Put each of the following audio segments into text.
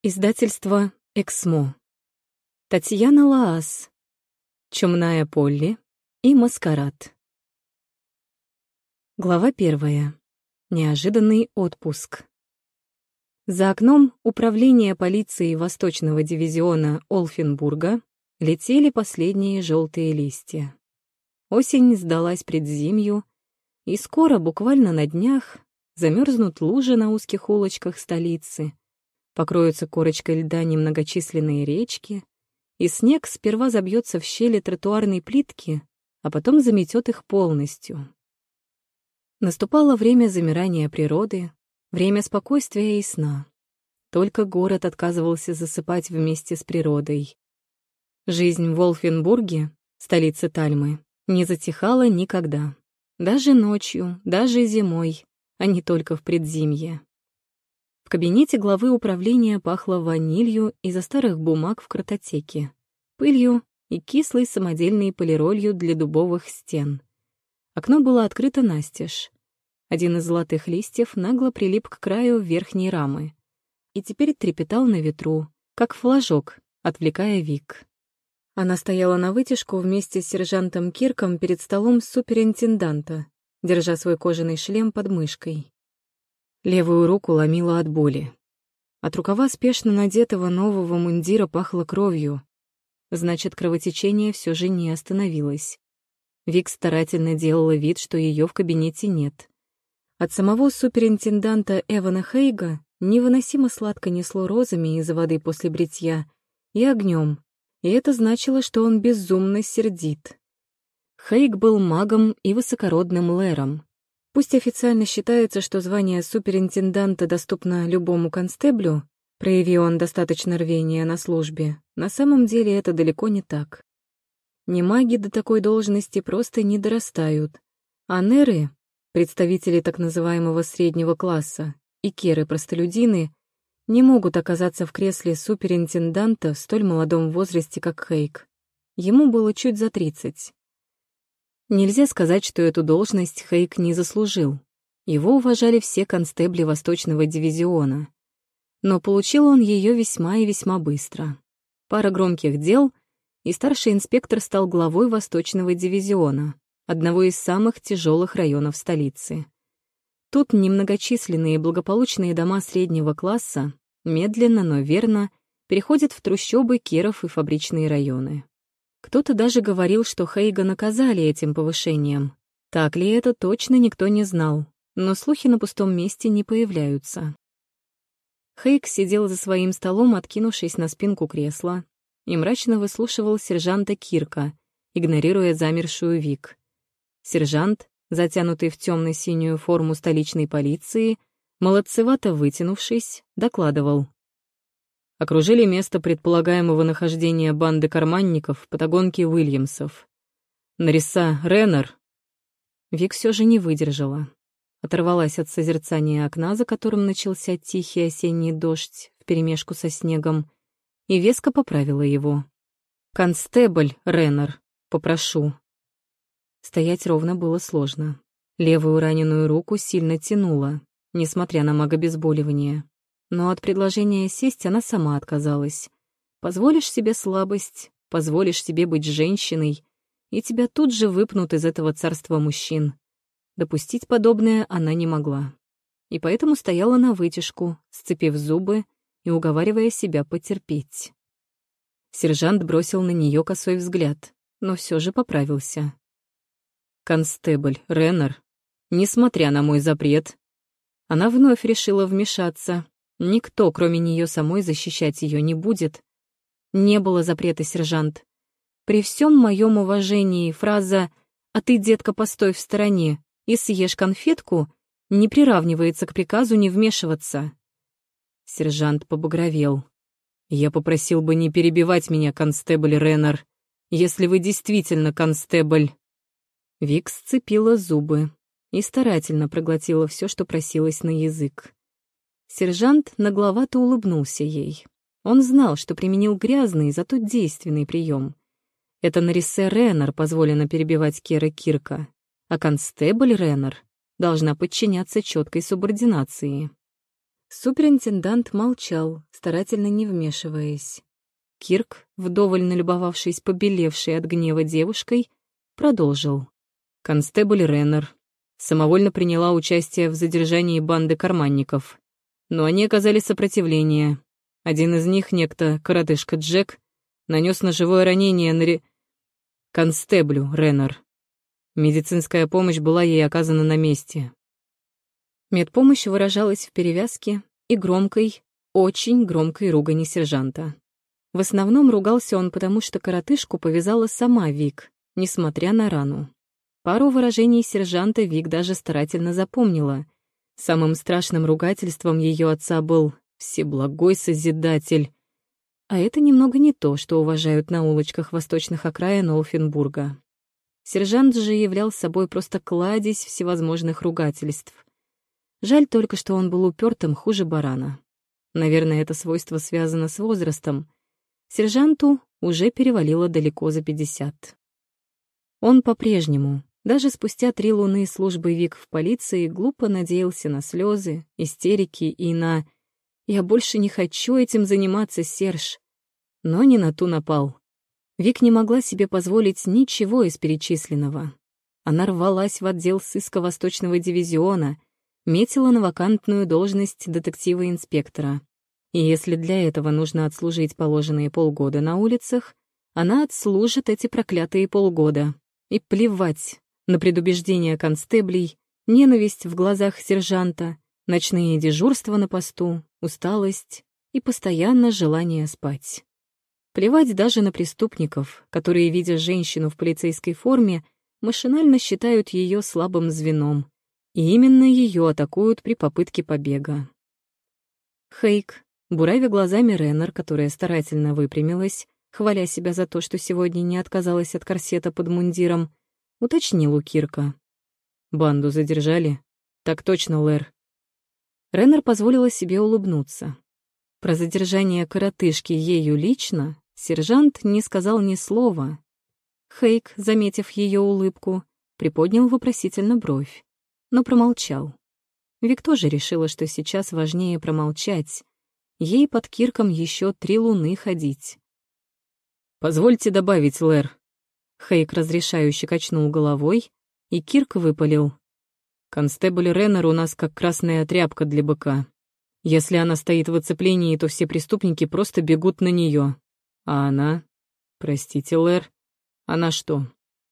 Издательство «Эксмо». Татьяна Лаас. «Чумная Полли» и «Маскарад». Глава первая. Неожиданный отпуск. За окном управления полиции Восточного дивизиона Олфенбурга летели последние желтые листья. Осень сдалась предзимью, и скоро, буквально на днях, замерзнут лужи на узких улочках столицы — покроются корочкой льда немногочисленные речки, и снег сперва забьется в щели тротуарной плитки, а потом заметет их полностью. Наступало время замирания природы, время спокойствия и сна. Только город отказывался засыпать вместе с природой. Жизнь в Волфенбурге, столице Тальмы, не затихала никогда. Даже ночью, даже зимой, а не только в предзимье. В кабинете главы управления пахло ванилью из-за старых бумаг в картотеке, пылью и кислой самодельной полиролью для дубовых стен. Окно было открыто настежь. Один из золотых листьев нагло прилип к краю верхней рамы и теперь трепетал на ветру, как флажок, отвлекая Вик. Она стояла на вытяжку вместе с сержантом Кирком перед столом суперинтенданта, держа свой кожаный шлем под мышкой. Левую руку ломила от боли. От рукава спешно надетого нового мундира пахло кровью. Значит, кровотечение все же не остановилось. Вик старательно делала вид, что ее в кабинете нет. От самого суперинтенданта Эвана Хейга невыносимо сладко несло розами из воды после бритья и огнем, и это значило, что он безумно сердит. Хейг был магом и высокородным лэром, Пусть официально считается, что звание суперинтенданта доступно любому констеблю, прояви он достаточно рвения на службе, на самом деле это далеко не так. Не маги до такой должности просто не дорастают, а неры, представители так называемого среднего класса, и керы-простолюдины, не могут оказаться в кресле суперинтенданта в столь молодом возрасте, как Хейк. Ему было чуть за тридцать. Нельзя сказать, что эту должность Хейк не заслужил. Его уважали все констебли Восточного дивизиона. Но получил он ее весьма и весьма быстро. Пара громких дел, и старший инспектор стал главой Восточного дивизиона, одного из самых тяжелых районов столицы. Тут немногочисленные благополучные дома среднего класса медленно, но верно переходят в трущобы, керов и фабричные районы. Кто-то даже говорил, что Хейга наказали этим повышением. Так ли это, точно никто не знал, но слухи на пустом месте не появляются. Хейг сидел за своим столом, откинувшись на спинку кресла, и мрачно выслушивал сержанта Кирка, игнорируя замершую Вик. Сержант, затянутый в темно-синюю форму столичной полиции, молодцевато вытянувшись, докладывал. Окружили место предполагаемого нахождения банды карманников в патагонке Уильямсов. Нариса Реннер. Вик все же не выдержала. Оторвалась от созерцания окна, за которым начался тихий осенний дождь вперемешку со снегом, и веско поправила его. «Констебль, Реннер, попрошу». Стоять ровно было сложно. Левую раненую руку сильно тянуло, несмотря на магобезболивание но от предложения сесть она сама отказалась. Позволишь себе слабость, позволишь себе быть женщиной, и тебя тут же выпнут из этого царства мужчин. Допустить подобное она не могла. И поэтому стояла на вытяжку, сцепив зубы и уговаривая себя потерпеть. Сержант бросил на нее косой взгляд, но все же поправился. «Констебль, Реннер, несмотря на мой запрет...» Она вновь решила вмешаться, Никто, кроме нее самой, защищать ее не будет. Не было запрета, сержант. При всем моем уважении фраза «А ты, детка, постой в стороне и съешь конфетку» не приравнивается к приказу не вмешиваться. Сержант побагровел. «Я попросил бы не перебивать меня, констебль Реннер, если вы действительно констебль». Вик сцепила зубы и старательно проглотила все, что просилось на язык. Сержант нагловато улыбнулся ей. Он знал, что применил грязный, зато действенный прием. Это Нарисе Реннер позволено перебивать Кера Кирка, а констебль Реннер должна подчиняться четкой субординации. Суперинтендант молчал, старательно не вмешиваясь. Кирк, вдоволь налюбовавшись побелевшей от гнева девушкой, продолжил. Констебль Реннер самовольно приняла участие в задержании банды карманников. Но они оказали сопротивление. Один из них, некто коротышка Джек, нанес ножевое ранение на ре... констеблю Реннер. Медицинская помощь была ей оказана на месте. Медпомощь выражалась в перевязке и громкой, очень громкой ругани сержанта. В основном ругался он потому, что коротышку повязала сама Вик, несмотря на рану. Пару выражений сержанта Вик даже старательно запомнила. Самым страшным ругательством ее отца был «Всеблагой Созидатель». А это немного не то, что уважают на улочках восточных окраин Олфенбурга. Сержант же являл собой просто кладезь всевозможных ругательств. Жаль только, что он был упертым хуже барана. Наверное, это свойство связано с возрастом. Сержанту уже перевалило далеко за пятьдесят. Он по-прежнему, даже спустя три луны службы Вик в полиции глупо надеялся на слезы, истерики и на «я больше не хочу этим заниматься, Серж». Но не на ту напал. Вик не могла себе позволить ничего из перечисленного. Она рвалась в отдел сыска Восточного дивизиона, метила на вакантную должность детектива-инспектора. И если для этого нужно отслужить положенные полгода на улицах, она отслужит эти проклятые полгода. И плевать, на предубеждение констеблей, ненависть в глазах сержанта, ночные дежурства на посту, усталость и постоянно желание спать. Плевать даже на преступников, которые, видя женщину в полицейской форме, машинально считают ее слабым звеном, и именно ее атакуют при попытке побега. Хейк, буравя глазами Реннер, которая старательно выпрямилась, хваля себя за то, что сегодня не отказалась от корсета под мундиром, — уточнил Кирка. «Банду задержали?» «Так точно, Лэр». Реннер позволила себе улыбнуться. Про задержание коротышки ею лично сержант не сказал ни слова. Хейк, заметив ее улыбку, приподнял вопросительно бровь, но промолчал. Вик тоже решила, что сейчас важнее промолчать. Ей под Кирком еще три луны ходить. «Позвольте добавить, Лэр», Хейк разрешающе качнул головой, и Кирк выпалил. «Констебль Реннер у нас как красная тряпка для быка. Если она стоит в оцеплении, то все преступники просто бегут на нее. А она... Простите, Лэр. Она что,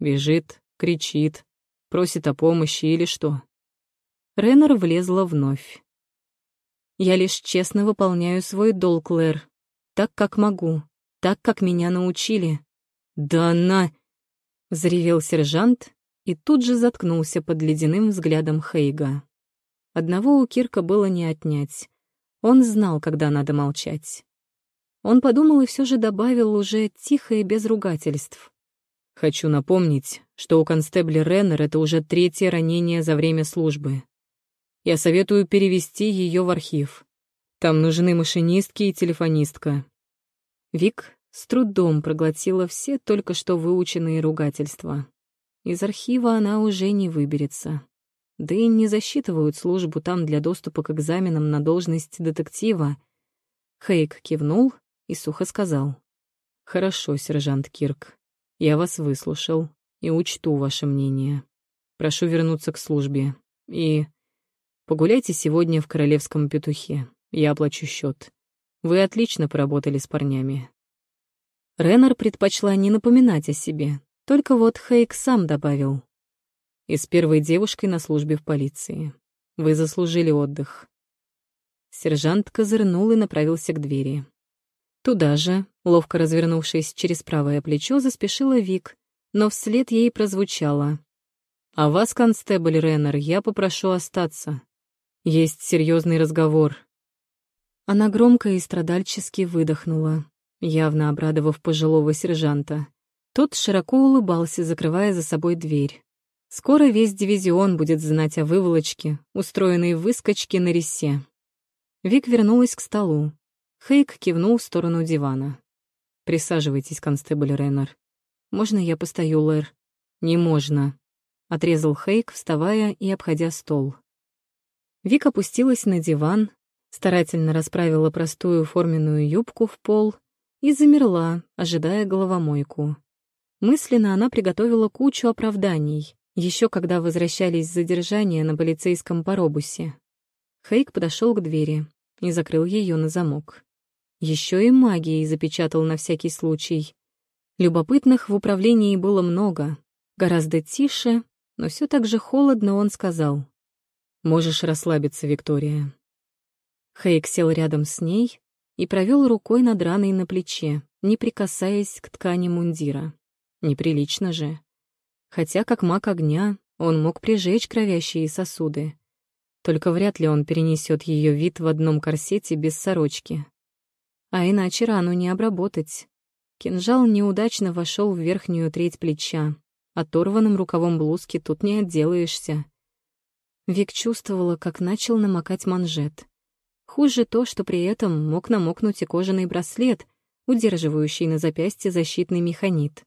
бежит, кричит, просит о помощи или что?» Реннер влезла вновь. «Я лишь честно выполняю свой долг, Лэр. Так, как могу. Так, как меня научили. Да она... Заревел сержант и тут же заткнулся под ледяным взглядом Хейга. Одного у Кирка было не отнять. Он знал, когда надо молчать. Он подумал и все же добавил уже тихо и без ругательств. «Хочу напомнить, что у констебля Реннер это уже третье ранение за время службы. Я советую перевести ее в архив. Там нужны машинистки и телефонистка». Вик с трудом проглотила все только что выученные ругательства. Из архива она уже не выберется. Да и не засчитывают службу там для доступа к экзаменам на должность детектива. Хейк кивнул и сухо сказал. «Хорошо, сержант Кирк. Я вас выслушал и учту ваше мнение. Прошу вернуться к службе. И погуляйте сегодня в Королевском петухе. Я оплачу счет. Вы отлично поработали с парнями. Реннер предпочла не напоминать о себе, только вот Хейк сам добавил. «И с первой девушкой на службе в полиции. Вы заслужили отдых». Сержант козырнул и направился к двери. Туда же, ловко развернувшись через правое плечо, заспешила Вик, но вслед ей прозвучало. «А вас, констебль Реннер, я попрошу остаться. Есть серьезный разговор». Она громко и страдальчески выдохнула явно обрадовав пожилого сержанта. Тот широко улыбался, закрывая за собой дверь. Скоро весь дивизион будет знать о выволочке, устроенной выскочке на ресе. Вик вернулась к столу. Хейк кивнул в сторону дивана. «Присаживайтесь, констебль Реннер. Можно я постою, Лэр?» «Не можно», — отрезал Хейк, вставая и обходя стол. Вик опустилась на диван, старательно расправила простую форменную юбку в пол и замерла, ожидая головомойку. Мысленно она приготовила кучу оправданий, еще когда возвращались с задержания на полицейском паробусе. Хейк подошел к двери и закрыл ее на замок. Еще и магией запечатал на всякий случай. Любопытных в управлении было много. Гораздо тише, но все так же холодно он сказал. «Можешь расслабиться, Виктория». Хейк сел рядом с ней и провел рукой над раной на плече, не прикасаясь к ткани мундира. Неприлично же. Хотя, как маг огня, он мог прижечь кровящие сосуды. Только вряд ли он перенесет ее вид в одном корсете без сорочки. А иначе рану не обработать. Кинжал неудачно вошел в верхнюю треть плеча. Оторванным рукавом блузки тут не отделаешься. Вик чувствовала, как начал намокать манжет. Хуже то, что при этом мог намокнуть и кожаный браслет, удерживающий на запястье защитный механит.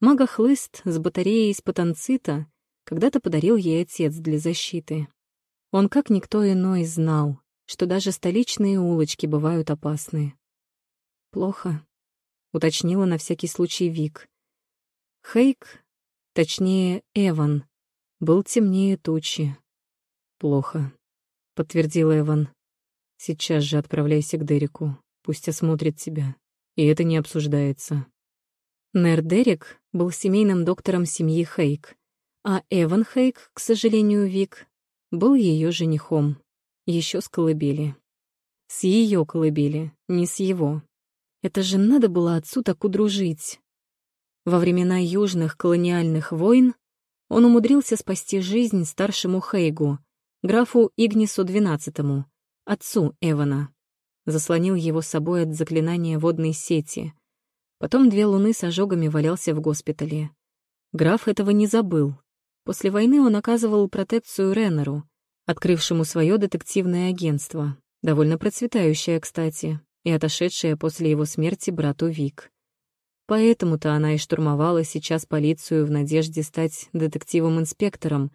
Мага-хлыст с батареей из потанцита когда-то подарил ей отец для защиты. Он, как никто иной, знал, что даже столичные улочки бывают опасны. «Плохо», — уточнила на всякий случай Вик. Хейк, точнее, Эван, был темнее тучи. «Плохо», — подтвердил Эван. «Сейчас же отправляйся к Дереку, пусть осмотрит тебя. И это не обсуждается». Нер Дерек был семейным доктором семьи Хейк, а Эван Хейк, к сожалению, Вик, был ее женихом, еще с колыбели. С ее колыбели, не с его. Это же надо было отцу так удружить. Во времена южных колониальных войн он умудрился спасти жизнь старшему Хейгу, графу Игнису XII, отцу Эвана. Заслонил его собой от заклинания водной сети. Потом две луны с ожогами валялся в госпитале. Граф этого не забыл. После войны он оказывал протекцию Реннеру, открывшему свое детективное агентство, довольно процветающее, кстати, и отошедшая после его смерти брату Вик. Поэтому-то она и штурмовала сейчас полицию в надежде стать детективом-инспектором,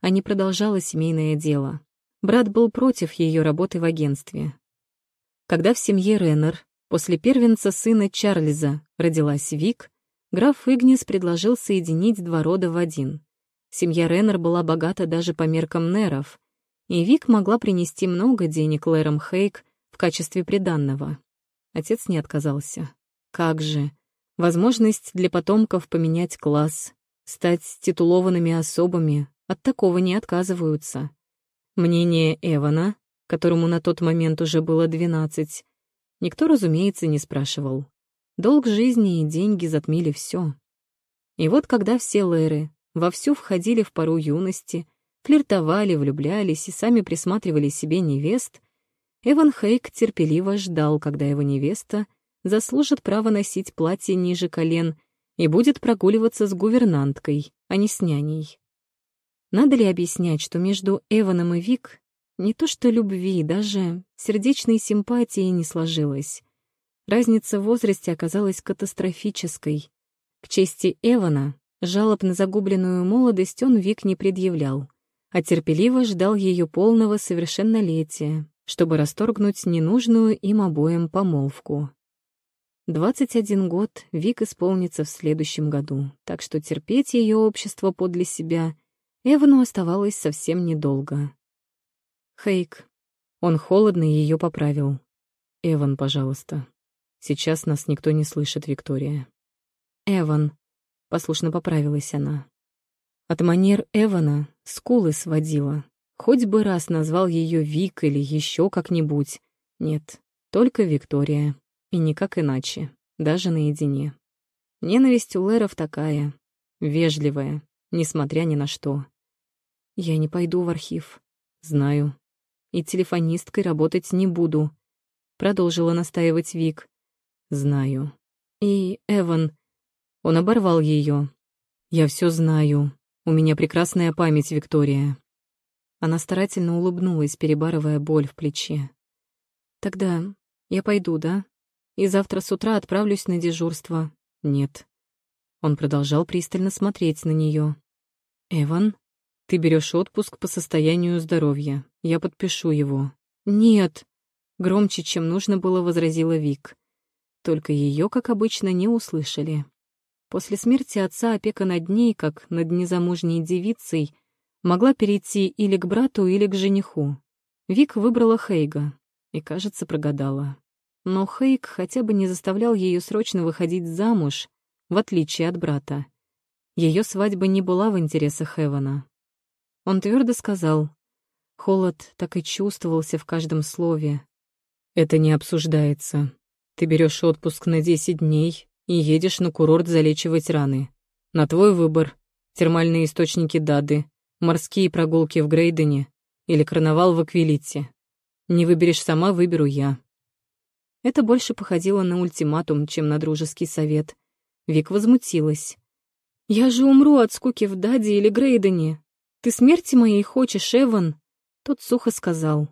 а не продолжала семейное дело. Брат был против ее работы в агентстве. Когда в семье Реннер после первенца сына Чарльза родилась Вик, граф Игнис предложил соединить два рода в один. Семья Реннер была богата даже по меркам Неров, и Вик могла принести много денег Лэрам Хейк в качестве приданного. Отец не отказался. Как же? Возможность для потомков поменять класс, стать титулованными особами, от такого не отказываются. Мнение Эвана, которому на тот момент уже было двенадцать, никто, разумеется, не спрашивал. Долг жизни и деньги затмили все. И вот когда все Лэры вовсю входили в пару юности, флиртовали, влюблялись и сами присматривали себе невест, Эван Хейк терпеливо ждал, когда его невеста заслужит право носить платье ниже колен и будет прогуливаться с гувернанткой, а не с няней. Надо ли объяснять, что между Эваном и Вик не то что любви, даже сердечной симпатии не сложилось. Разница в возрасте оказалась катастрофической. К чести Эвана, жалоб на загубленную молодость он Вик не предъявлял, а терпеливо ждал ее полного совершеннолетия, чтобы расторгнуть ненужную им обоим помолвку. 21 год Вик исполнится в следующем году, так что терпеть ее общество подле себя Эвану оставалось совсем недолго. Хейк. Он холодно ее поправил. «Эван, пожалуйста. Сейчас нас никто не слышит, Виктория». «Эван», — послушно поправилась она. От манер Эвана скулы сводила, Хоть бы раз назвал ее Вик или еще как-нибудь. Нет, только Виктория. И никак иначе, даже наедине. Ненависть у Леров такая, вежливая, несмотря ни на что. Я не пойду в архив. Знаю. И телефонисткой работать не буду. Продолжила настаивать Вик. Знаю. И Эван... Он оборвал ее. Я все знаю. У меня прекрасная память, Виктория. Она старательно улыбнулась, перебарывая боль в плече. «Тогда я пойду, да? И завтра с утра отправлюсь на дежурство?» «Нет». Он продолжал пристально смотреть на нее. «Эван, ты берешь отпуск по состоянию здоровья. Я подпишу его». «Нет», Громче, чем нужно было, возразила Вик. Только ее, как обычно, не услышали. После смерти отца опека над ней, как над незамужней девицей, могла перейти или к брату, или к жениху. Вик выбрала Хейга и, кажется, прогадала. Но Хейг хотя бы не заставлял ее срочно выходить замуж, в отличие от брата. Ее свадьба не была в интересах Эвана. Он твердо сказал. Холод так и чувствовался в каждом слове. «Это не обсуждается. Ты берешь отпуск на 10 дней и едешь на курорт залечивать раны. На твой выбор — термальные источники Дады, морские прогулки в Грейдене или карнавал в Аквилите. Не выберешь сама, выберу я». Это больше походило на ультиматум, чем на дружеский совет. Вик возмутилась. «Я же умру от скуки в Даде или Грейдене. Ты смерти моей хочешь, Эван?» Тот сухо сказал.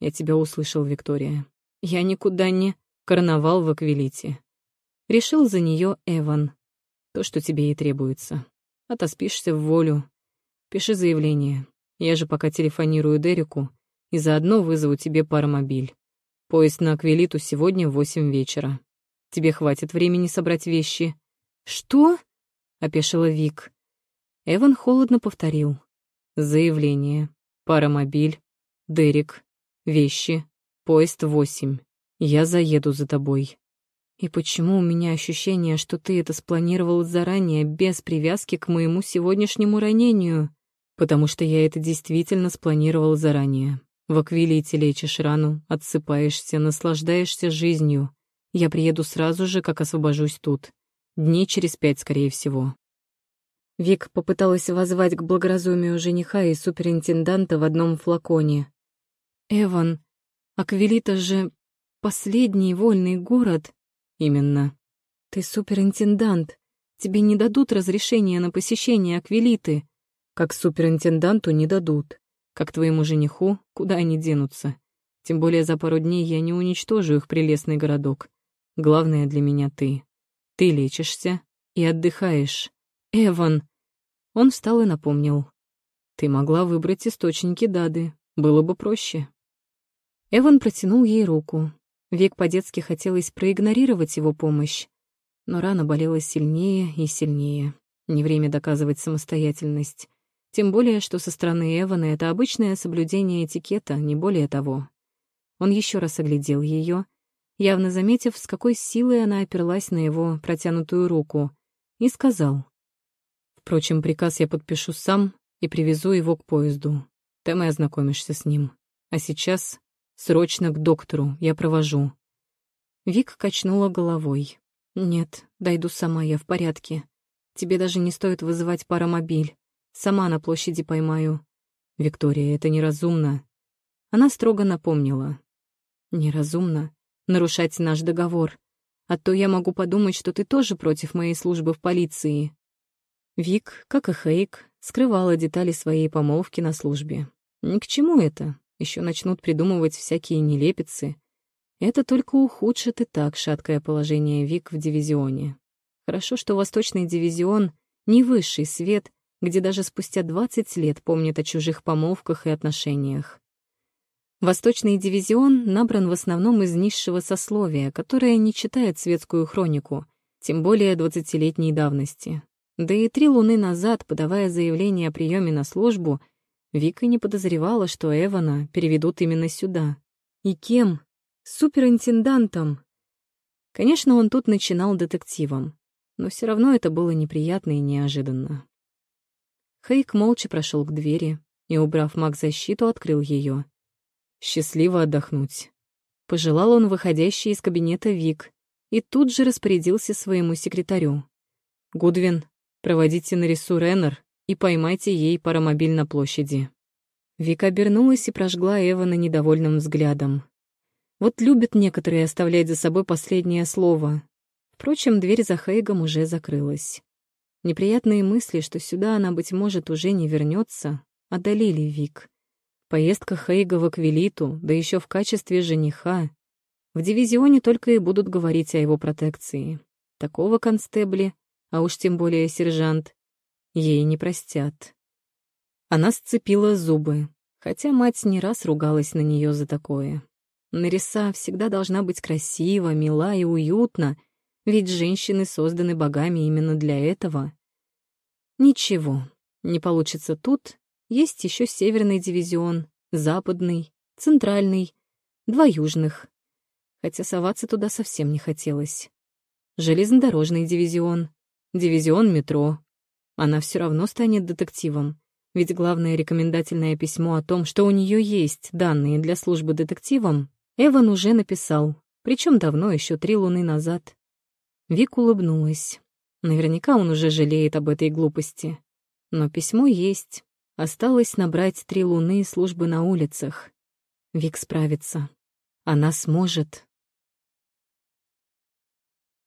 «Я тебя услышал, Виктория. Я никуда не...» Карнавал в Аквилите. Решил за нее Эван. То, что тебе и требуется. Отоспишься в волю. Пиши заявление. Я же пока телефонирую Дереку и заодно вызову тебе паромобиль. Поезд на Аквилиту сегодня в восемь вечера. Тебе хватит времени собрать вещи. Что? опешила Вик. Эван холодно повторил. Заявление. Паромобиль. Дерек. Вещи. Поезд восемь. Я заеду за тобой. И почему у меня ощущение, что ты это спланировал заранее, без привязки к моему сегодняшнему ранению? Потому что я это действительно спланировал заранее. В аквилите лечишь рану, отсыпаешься, наслаждаешься жизнью. Я приеду сразу же, как освобожусь тут. Дней через пять, скорее всего. Вик попыталась воззвать к благоразумию жениха и суперинтенданта в одном флаконе. «Эван, Аквилита же Последний вольный город. Именно. Ты суперинтендант. Тебе не дадут разрешения на посещение Аквилиты. Как суперинтенданту не дадут. Как твоему жениху, куда они денутся. Тем более за пару дней я не уничтожу их прелестный городок. Главное для меня ты. Ты лечишься и отдыхаешь. Эван. Он встал и напомнил. Ты могла выбрать источники Дады. Было бы проще. Эван протянул ей руку, Век по-детски хотелось проигнорировать его помощь, но рана болела сильнее и сильнее. Не время доказывать самостоятельность. Тем более, что со стороны Эвана это обычное соблюдение этикета, не более того. Он еще раз оглядел ее, явно заметив, с какой силой она оперлась на его протянутую руку, и сказал. «Впрочем, приказ я подпишу сам и привезу его к поезду. Там и ознакомишься с ним. А сейчас Срочно к доктору, я провожу». Вик качнула головой. «Нет, дойду сама, я в порядке. Тебе даже не стоит вызывать паромобиль. Сама на площади поймаю». «Виктория, это неразумно». Она строго напомнила. «Неразумно нарушать наш договор. А то я могу подумать, что ты тоже против моей службы в полиции». Вик, как и Хейк, скрывала детали своей помолвки на службе. Ни к чему это еще начнут придумывать всякие нелепицы. Это только ухудшит и так шаткое положение Вик в дивизионе. Хорошо, что Восточный дивизион — не высший свет, где даже спустя 20 лет помнят о чужих помолвках и отношениях. Восточный дивизион набран в основном из низшего сословия, которое не читает светскую хронику, тем более двадцатилетней давности. Да и три луны назад, подавая заявление о приеме на службу, Вика не подозревала, что Эвана переведут именно сюда. И кем? Суперинтендантом. Конечно, он тут начинал детективом, но все равно это было неприятно и неожиданно. Хейк молча прошел к двери и, убрав маг-защиту, открыл ее. «Счастливо отдохнуть». Пожелал он выходящий из кабинета Вик и тут же распорядился своему секретарю. «Гудвин, проводите на рису Реннер и поймайте ей паромобиль на площади». Вика обернулась и прожгла Эвана недовольным взглядом. Вот любят некоторые оставлять за собой последнее слово. Впрочем, дверь за Хейгом уже закрылась. Неприятные мысли, что сюда она, быть может, уже не вернется, одолели Вик. Поездка Хейга в Аквилиту, да еще в качестве жениха. В дивизионе только и будут говорить о его протекции. Такого констебли, а уж тем более сержант, ей не простят. Она сцепила зубы, хотя мать не раз ругалась на нее за такое. Нариса всегда должна быть красива, мила и уютна, ведь женщины созданы богами именно для этого. Ничего, не получится тут. Есть еще северный дивизион, западный, центральный, два южных. Хотя соваться туда совсем не хотелось. Железнодорожный дивизион, дивизион метро. Она все равно станет детективом. Ведь главное рекомендательное письмо о том, что у нее есть данные для службы детективом, Эван уже написал, причем давно, еще три луны назад. Вик улыбнулась. Наверняка он уже жалеет об этой глупости. Но письмо есть. Осталось набрать три луны службы на улицах. Вик справится. Она сможет.